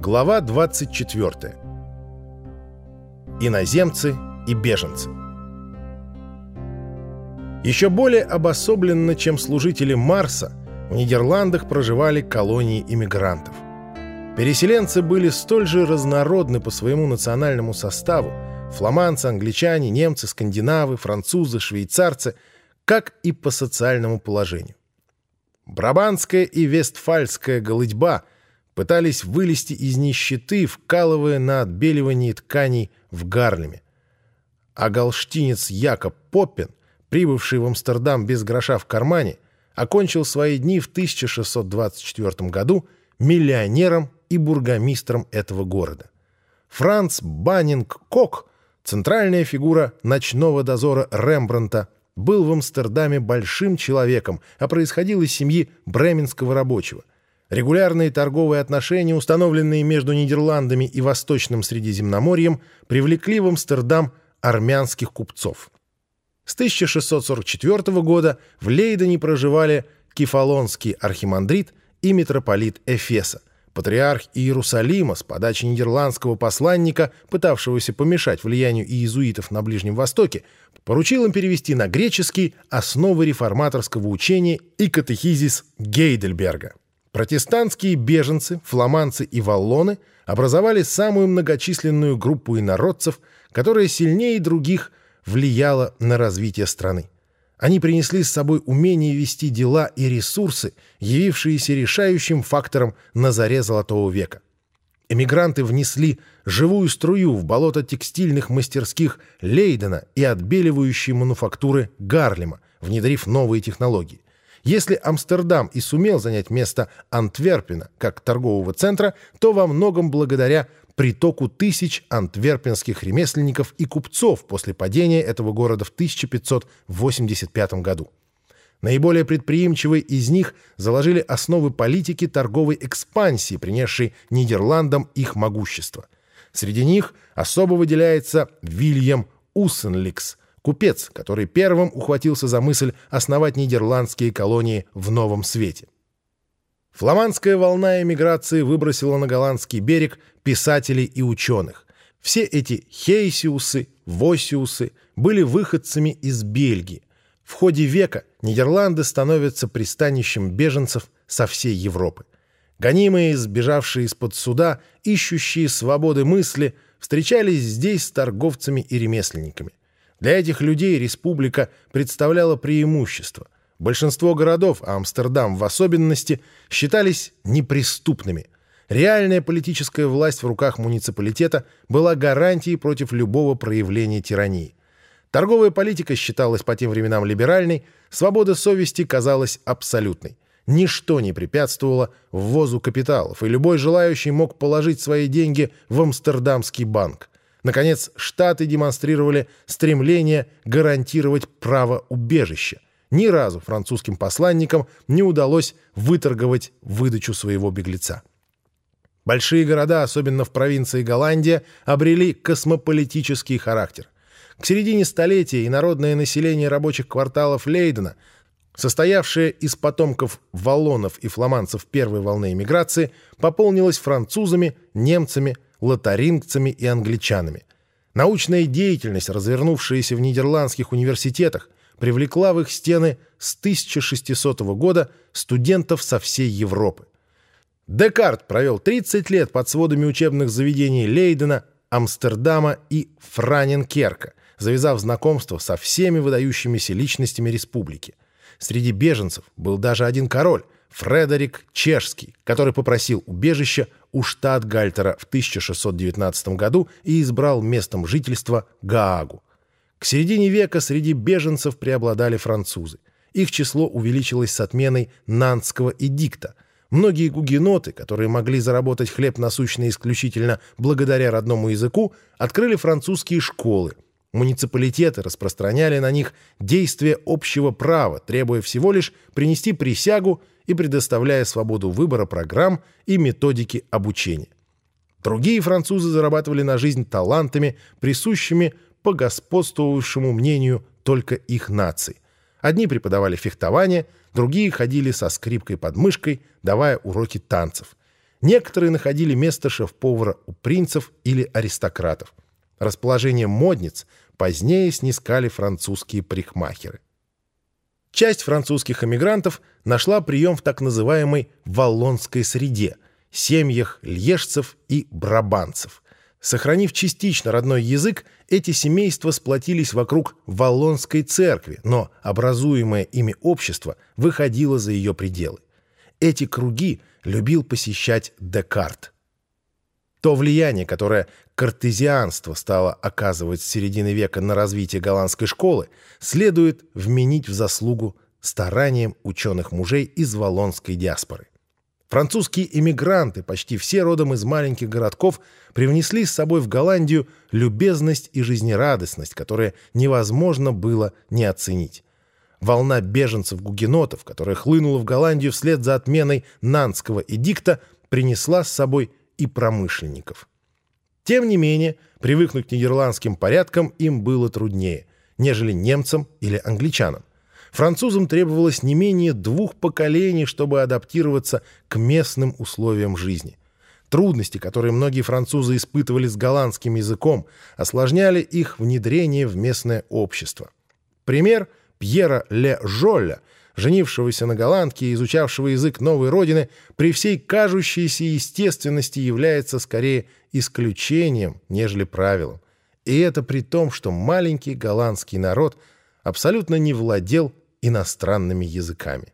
Глава 24. Иноземцы и беженцы. Еще более обособленно, чем служители Марса, в Нидерландах проживали колонии иммигрантов. Переселенцы были столь же разнородны по своему национальному составу – фламандцы, англичане, немцы, скандинавы, французы, швейцарцы – как и по социальному положению. Брабанская и Вестфальская голытьба пытались вылезти из нищеты, вкалывая на отбеливании тканей в Гарлеме. А галштинец Якоб Поппин, прибывший в Амстердам без гроша в кармане, окончил свои дни в 1624 году миллионером и бургомистром этого города. Франц Баннинг Кок, центральная фигура ночного дозора Рембранта, был в Амстердаме большим человеком, а происходил из семьи бременского рабочего. Регулярные торговые отношения, установленные между Нидерландами и Восточным Средиземноморьем, привлекли в Амстердам армянских купцов. С 1644 года в Лейдене проживали кефалонский архимандрит и митрополит Эфеса, Патриарх Иерусалима с подачи нидерландского посланника, пытавшегося помешать влиянию иезуитов на Ближнем Востоке, поручил им перевести на греческий основы реформаторского учения и катехизис Гейдельберга. Протестантские беженцы, фламандцы и валлоны образовали самую многочисленную группу инородцев, которая сильнее других влияла на развитие страны. Они принесли с собой умение вести дела и ресурсы, явившиеся решающим фактором на заре Золотого века. Эмигранты внесли живую струю в болото текстильных мастерских Лейдена и отбеливающие мануфактуры Гарлема, внедрив новые технологии. Если Амстердам и сумел занять место Антверпена как торгового центра, то во многом благодаря притоку тысяч антверпенских ремесленников и купцов после падения этого города в 1585 году. Наиболее предприимчивые из них заложили основы политики торговой экспансии, принесшей Нидерландам их могущество. Среди них особо выделяется Вильям Уссенликс, купец, который первым ухватился за мысль основать нидерландские колонии в Новом Свете. Фламандская волна эмиграции выбросила на голландский берег писателей и ученых. Все эти Хейсиусы, Восиусы были выходцами из Бельгии. В ходе века Нидерланды становятся пристанищем беженцев со всей Европы. Гонимые, сбежавшие из-под суда, ищущие свободы мысли, встречались здесь с торговцами и ремесленниками. Для этих людей республика представляла преимущество – Большинство городов, а Амстердам в особенности, считались неприступными. Реальная политическая власть в руках муниципалитета была гарантией против любого проявления тирании. Торговая политика считалась по тем временам либеральной, свобода совести казалась абсолютной. Ничто не препятствовало ввозу капиталов, и любой желающий мог положить свои деньги в Амстердамский банк. Наконец, Штаты демонстрировали стремление гарантировать право убежища. Ни разу французским посланникам не удалось выторговать выдачу своего беглеца. Большие города, особенно в провинции Голландия, обрели космополитический характер. К середине столетия инородное население рабочих кварталов Лейдена, состоявшее из потомков валлонов и фламандцев первой волны эмиграции, пополнилось французами, немцами, лотарингцами и англичанами. Научная деятельность, развернувшаяся в нидерландских университетах, привлекла в их стены с 1600 года студентов со всей Европы. Декарт провел 30 лет под сводами учебных заведений Лейдена, Амстердама и Франенкерка, завязав знакомство со всеми выдающимися личностями республики. Среди беженцев был даже один король, Фредерик Чешский, который попросил убежища у штат-гальтера в 1619 году и избрал местом жительства Гаагу. К середине века среди беженцев преобладали французы. Их число увеличилось с отменой Нантского эдикта. Многие гугеноты, которые могли заработать хлеб насущный исключительно благодаря родному языку, открыли французские школы. Муниципалитеты распространяли на них действие общего права, требуя всего лишь принести присягу и предоставляя свободу выбора программ и методики обучения. Другие французы зарабатывали на жизнь талантами, присущими по господствовавшему мнению только их наций. Одни преподавали фехтование, другие ходили со скрипкой под мышкой, давая уроки танцев. Некоторые находили место шеф-повара у принцев или аристократов. Расположение модниц позднее снискали французские парикмахеры. Часть французских эмигрантов нашла прием в так называемой «валлонской среде» – семьях льежцев и брабанцев. Сохранив частично родной язык, эти семейства сплотились вокруг Валлонской церкви, но образуемое ими общество выходило за ее пределы. Эти круги любил посещать Декарт. То влияние, которое картезианство стало оказывать с середины века на развитие голландской школы, следует вменить в заслугу стараниям ученых мужей из валлонской диаспоры. Французские эмигранты, почти все родом из маленьких городков, привнесли с собой в Голландию любезность и жизнерадостность, которые невозможно было не оценить. Волна беженцев-гугенотов, которая хлынула в Голландию вслед за отменой Нанского эдикта, принесла с собой и промышленников. Тем не менее, привыкнуть к нидерландским порядкам им было труднее, нежели немцам или англичанам. Французам требовалось не менее двух поколений, чтобы адаптироваться к местным условиям жизни. Трудности, которые многие французы испытывали с голландским языком, осложняли их внедрение в местное общество. Пример Пьера Ле Жолля, женившегося на голландке и изучавшего язык новой родины, при всей кажущейся естественности является скорее исключением, нежели правилом. И это при том, что маленький голландский народ абсолютно не владел иностранными языками.